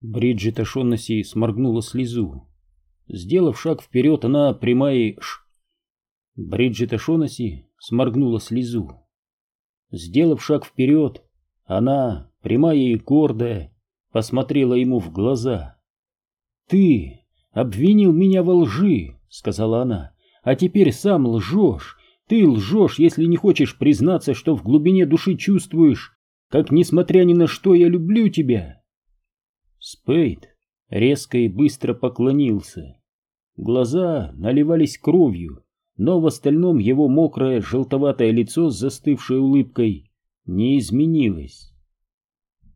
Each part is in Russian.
Бриджит Ашоннесси сморгнула слезу. Сделав шаг вперед, она прямая ш... Бриджит Ашонесси сморгнула слезу. Сделав шаг вперед, она, прямая и гордая, посмотрела ему в глаза. «Ты обвинил меня во лжи», — сказала она, — «а теперь сам лжешь. Ты лжешь, если не хочешь признаться, что в глубине души чувствуешь, как, несмотря ни на что, я люблю тебя». Спейд резко и быстро поклонился. Глаза наливались кровью, но в остальном его мокрое желтоватое лицо с застывшей улыбкой не изменилось.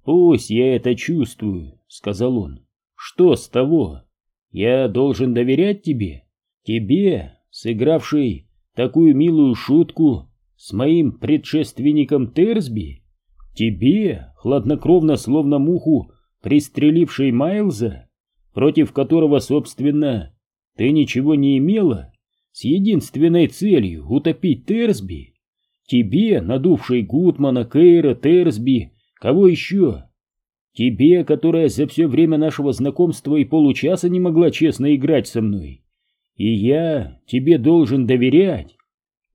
«Пусть я это чувствую», — сказал он. «Что с того? Я должен доверять тебе? Тебе, сыгравшей такую милую шутку с моим предшественником Терсби? Тебе, хладнокровно, словно муху, пристрелившей Майлза, против которого, собственно, ты ничего не имела, с единственной целью утопить Терсби? Тебе, надувшей Гутмана, Кейра, Терсби, кого еще? Тебе, которая за все время нашего знакомства и получаса не могла честно играть со мной. И я тебе должен доверять?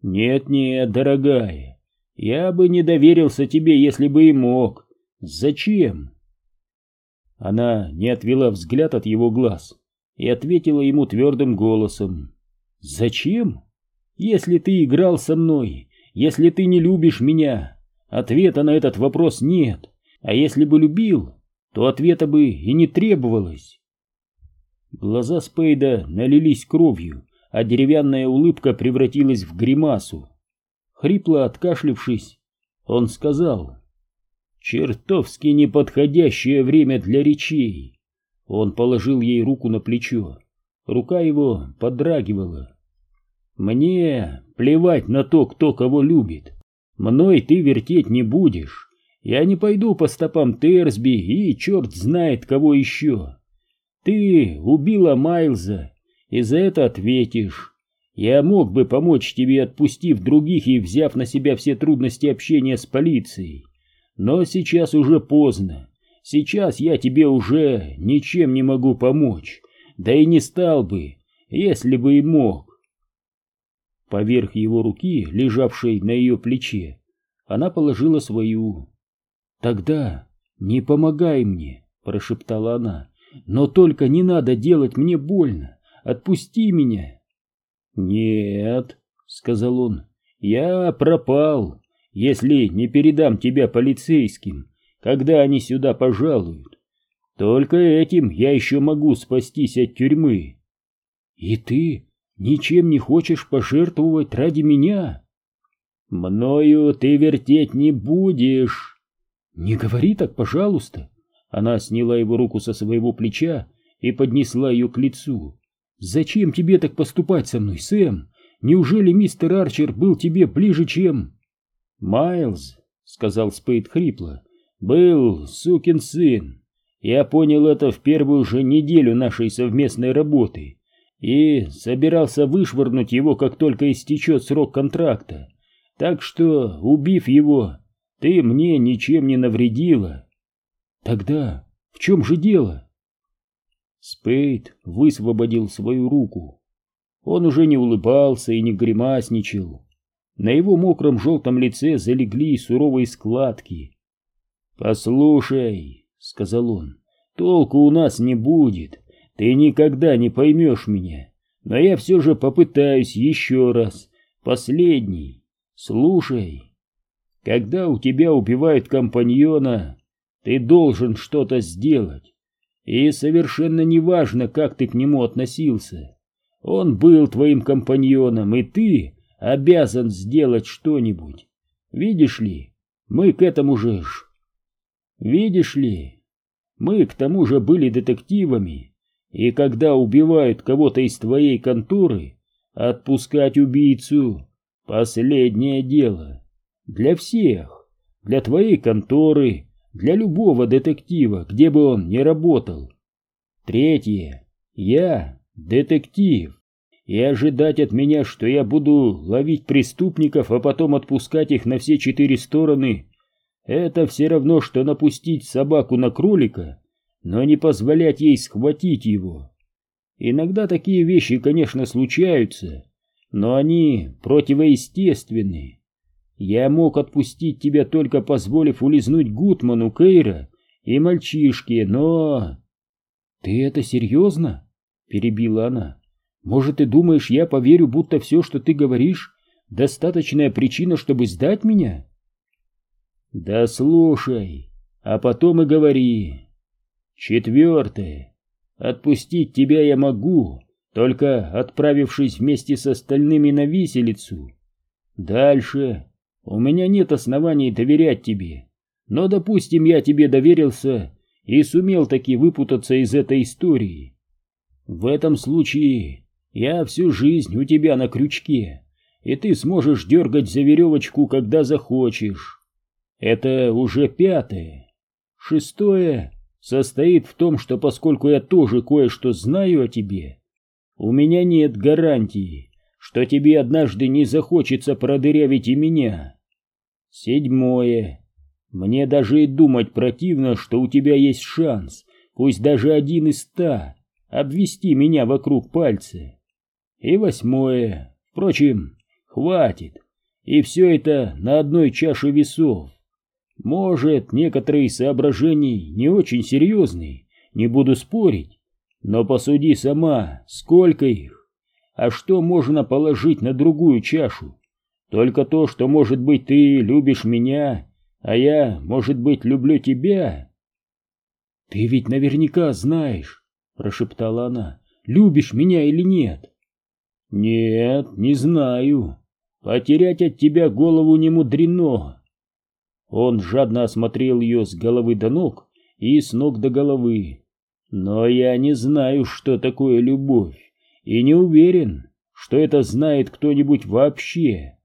Нет-нет, дорогая, я бы не доверился тебе, если бы и мог. Зачем? Она не отвела взгляд от его глаз и ответила ему твердым голосом. «Зачем? Если ты играл со мной, если ты не любишь меня, ответа на этот вопрос нет, а если бы любил, то ответа бы и не требовалось». Глаза Спейда налились кровью, а деревянная улыбка превратилась в гримасу. Хрипло откашлившись, он сказал, «Чертовски неподходящее время для речей». Он положил ей руку на плечо. Рука его подрагивала. «Мне плевать на то, кто кого любит. Мной ты вертеть не будешь. Я не пойду по стопам Терсби и черт знает кого еще. Ты убила Майлза, и за это ответишь. Я мог бы помочь тебе, отпустив других и взяв на себя все трудности общения с полицией. Но сейчас уже поздно. Сейчас я тебе уже ничем не могу помочь, да и не стал бы, если бы и мог. Поверх его руки, лежавшей на ее плече, она положила свою. «Тогда не помогай мне», — прошептала она, — «но только не надо делать мне больно, отпусти меня». «Нет», — сказал он, — «я пропал, если не передам тебя полицейским, когда они сюда пожалуют. Только этим я еще могу спастись от тюрьмы. И ты ничем не хочешь пожертвовать ради меня? Мною ты вертеть не будешь. Не говори так, пожалуйста. Она сняла его руку со своего плеча и поднесла ее к лицу. Зачем тебе так поступать со мной, Сэм? Неужели мистер Арчер был тебе ближе, чем... Майлз, сказал Спейд хрипло, был сукин сын. Я понял это в первую же неделю нашей совместной работы и собирался вышвырнуть его, как только истечет срок контракта. Так что, убив его, ты мне ничем не навредила. Тогда в чем же дело? Спейд высвободил свою руку. Он уже не улыбался и не гримасничал. На его мокром желтом лице залегли суровые складки. «Послушай», — сказал он, — «толку у нас не будет, ты никогда не поймешь меня, но я все же попытаюсь еще раз, последний, слушай. Когда у тебя убивают компаньона, ты должен что-то сделать, и совершенно неважно, как ты к нему относился. Он был твоим компаньоном, и ты обязан сделать что-нибудь. Видишь ли, мы к этому же Видишь ли, мы к тому же были детективами, и когда убивают кого-то из твоей конторы, отпускать убийцу — последнее дело. Для всех, для твоей конторы, для любого детектива, где бы он ни работал. Третье. Я детектив, и ожидать от меня, что я буду ловить преступников, а потом отпускать их на все четыре стороны — это все равно, что напустить собаку на кролика, но не позволять ей схватить его. Иногда такие вещи, конечно, случаются, но они противоестественны. Я мог отпустить тебя, только позволив улизнуть Гутману, Кейра и мальчишке, но... «Ты это серьезно?» — перебила она. «Может, ты думаешь, я поверю, будто все, что ты говоришь, достаточная причина, чтобы сдать меня?» «Да слушай, а потом и говори. Четвертое. Отпустить тебя я могу, только отправившись вместе с остальными на виселицу. Дальше у меня нет оснований доверять тебе, но, допустим, я тебе доверился и сумел таки выпутаться из этой истории. В этом случае я всю жизнь у тебя на крючке, и ты сможешь дергать за веревочку, когда захочешь. Это уже пятое. Шестое состоит в том, что поскольку я тоже кое-что знаю о тебе, у меня нет гарантии, что тебе однажды не захочется продырявить и меня. Седьмое. Мне даже и думать противно, что у тебя есть шанс, пусть даже один из ста, обвести меня вокруг пальца. И восьмое. Впрочем, хватит. И все это на одной чаше весов. Может, некоторые соображения не очень серьезные, не буду спорить, но посуди сама, сколько их. А что можно положить на другую чашу? Только то, что, может быть, ты любишь меня, а я, может быть, люблю тебя. Ты ведь наверняка знаешь, прошептала она, любишь меня или нет. Нет, не знаю. Потерять от тебя голову не мудрено. Он жадно осмотрел ее с головы до ног и с ног до головы. Но я не знаю, что такое любовь, и не уверен, что это знает кто-нибудь вообще.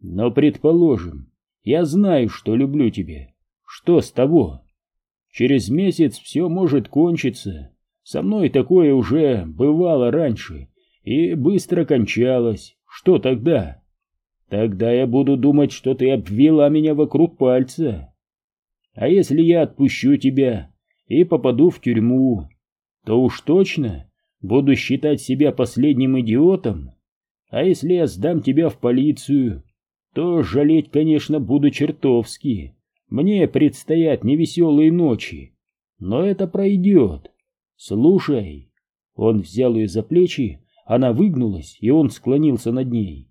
Но, предположим, я знаю, что люблю тебя. Что с того? Через месяц все может кончиться. Со мной такое уже бывало раньше и быстро кончалось. Что тогда? Тогда я буду думать, что ты обвела меня вокруг пальца. А если я отпущу тебя и попаду в тюрьму, то уж точно буду считать себя последним идиотом. А если я сдам тебя в полицию, то жалеть, конечно, буду чертовски. Мне предстоят невеселые ночи, но это пройдет. Слушай. Он взял ее за плечи, она выгнулась, и он склонился над ней.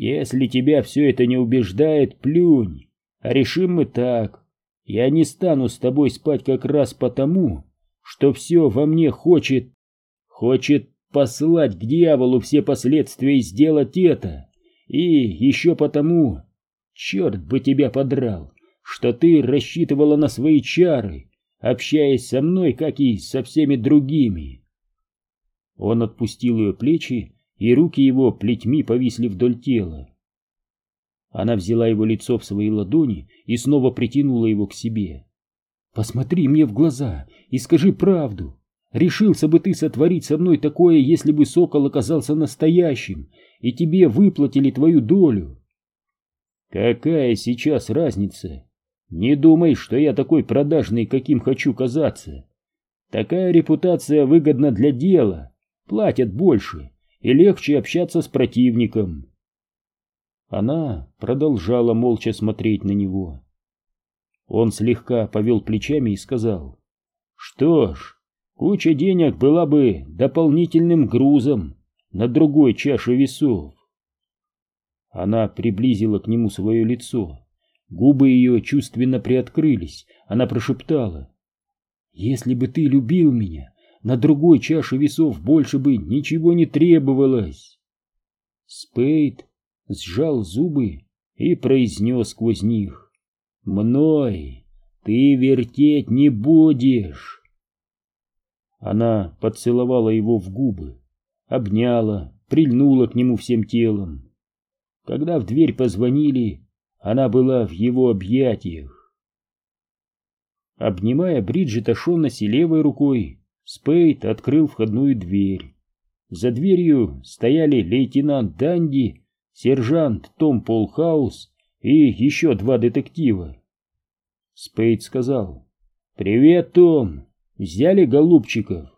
Если тебя все это не убеждает, плюнь. А решим мы так. Я не стану с тобой спать как раз потому, что все во мне хочет... Хочет послать к дьяволу все последствия и сделать это. И еще потому... Черт бы тебя подрал, что ты рассчитывала на свои чары, общаясь со мной, как и со всеми другими. Он отпустил ее плечи и руки его плетьми повисли вдоль тела. Она взяла его лицо в свои ладони и снова притянула его к себе. «Посмотри мне в глаза и скажи правду. Решился бы ты сотворить со мной такое, если бы сокол оказался настоящим, и тебе выплатили твою долю?» «Какая сейчас разница? Не думай, что я такой продажный, каким хочу казаться. Такая репутация выгодна для дела, платят больше, и легче общаться с противником. Она продолжала молча смотреть на него. Он слегка повел плечами и сказал, «Что ж, куча денег была бы дополнительным грузом на другой чаше весов». Она приблизила к нему свое лицо. Губы ее чувственно приоткрылись. Она прошептала, «Если бы ты любил меня, на другой чаше весов больше бы ничего не требовалось. Спейд сжал зубы и произнес сквозь них. «Мной ты вертеть не будешь!» Она поцеловала его в губы, обняла, прильнула к нему всем телом. Когда в дверь позвонили, она была в его объятиях. Обнимая Бриджит Ашоннаси левой рукой, Спейд открыл входную дверь. За дверью стояли лейтенант Данди, сержант Том Полхаус и еще два детектива. Спейд сказал «Привет, Том! Взяли голубчиков?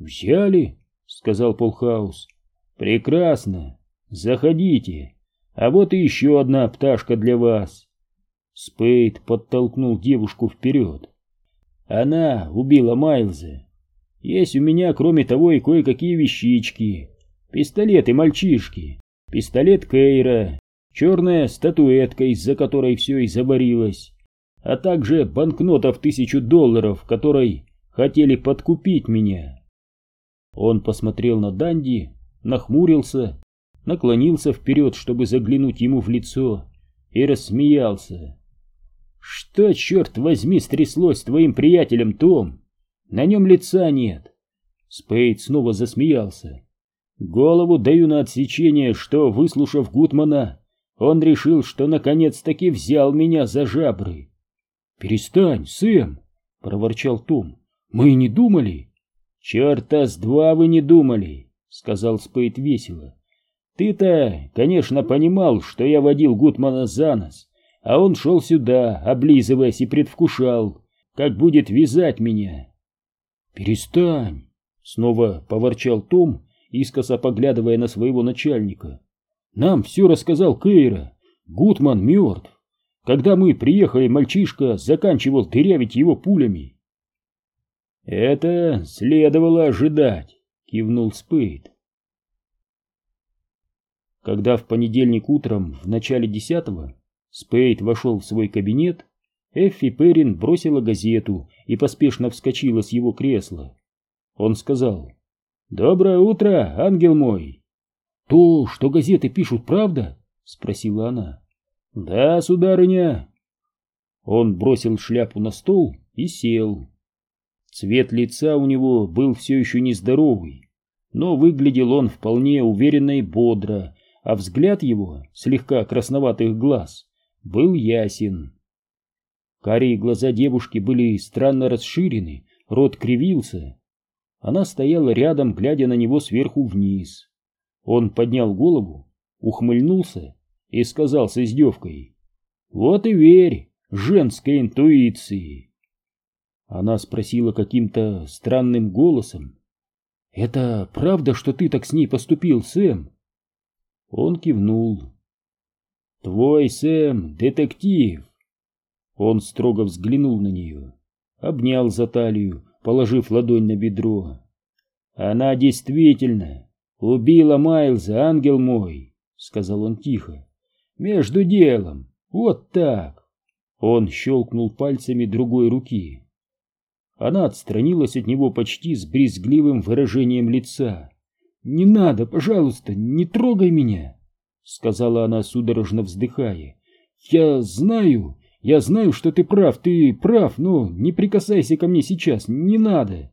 Взяли, сказал Полхаус. Прекрасно. Заходите. А вот и еще одна пташка для вас. Спейд подтолкнул девушку вперед. Она убила Майлза. Есть у меня, кроме того, и кое-какие вещички. Пистолеты мальчишки, пистолет Кейра, черная статуэтка, из-за которой все и заварилось, а также банкнота в тысячу долларов, которой хотели подкупить меня. Он посмотрел на Данди, нахмурился, наклонился вперед, чтобы заглянуть ему в лицо, и рассмеялся. «Что, черт возьми, стряслось с твоим приятелем, Том? На нем лица нет!» Спейд снова засмеялся. Голову даю на отсечение, что, выслушав Гутмана, он решил, что наконец-таки взял меня за жабры. «Перестань, Сэм!» — проворчал Том. «Мы не думали!» «Черта с два вы не думали!» — сказал Спейд весело. «Ты-то, конечно, понимал, что я водил Гутмана за нос, а он шел сюда, облизываясь и предвкушал, как будет вязать меня». «Перестань!» — снова поворчал Том, искоса поглядывая на своего начальника. «Нам все рассказал Кейра. Гутман мертв. Когда мы приехали, мальчишка заканчивал дырявить его пулями». «Это следовало ожидать», — кивнул Спейд. Когда в понедельник утром, в начале десятого, Спейд вошел в свой кабинет, Эффи Перрин бросила газету и поспешно вскочила с его кресла. Он сказал, «Доброе утро, ангел мой!» «То, что газеты пишут, правда?» — спросила она. «Да, сударыня». Он бросил шляпу на стол и сел. Цвет лица у него был все еще нездоровый, но выглядел он вполне уверенно и бодро, а взгляд его, слегка красноватых глаз, был ясен. Карие глаза девушки были странно расширены, рот кривился, она стояла рядом, глядя на него сверху вниз. Он поднял голову, ухмыльнулся и сказал с издевкой, «Вот и верь женской интуиции!» Она спросила каким-то странным голосом, «Это правда, что ты так с ней поступил, Сэм?» Он кивнул. «Твой Сэм — детектив!» Он строго взглянул на нее, обнял за талию положив ладонь на бедро. «Она действительно убила Майлза, ангел мой», — сказал он тихо. «Между делом, вот так». Он щелкнул пальцами другой руки. Она отстранилась от него почти с брезгливым выражением лица. «Не надо, пожалуйста, не трогай меня», — сказала она, судорожно вздыхая. «Я знаю, я знаю, что ты прав, ты прав, но не прикасайся ко мне сейчас, не надо.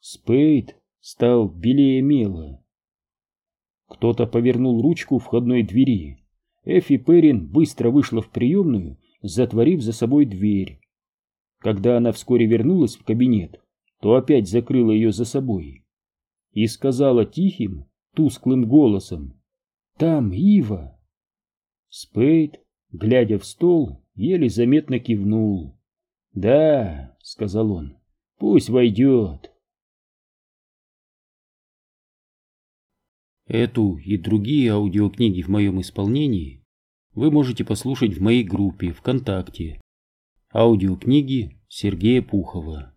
Спейд стал белее мела. Кто-то повернул ручку входной двери. Эфи Перрин быстро вышла в приемную, затворив за собой дверь. Когда она вскоре вернулась в кабинет, то опять закрыла ее за собой и сказала тихим, тусклым голосом «Там Ива!» Спейд глядя в стол, еле заметно кивнул. «Да», — сказал он, — «пусть войдет». Эту и другие аудиокниги в моем исполнении вы можете послушать в моей группе ВКонтакте. Аудиокниги Сергея Пухова.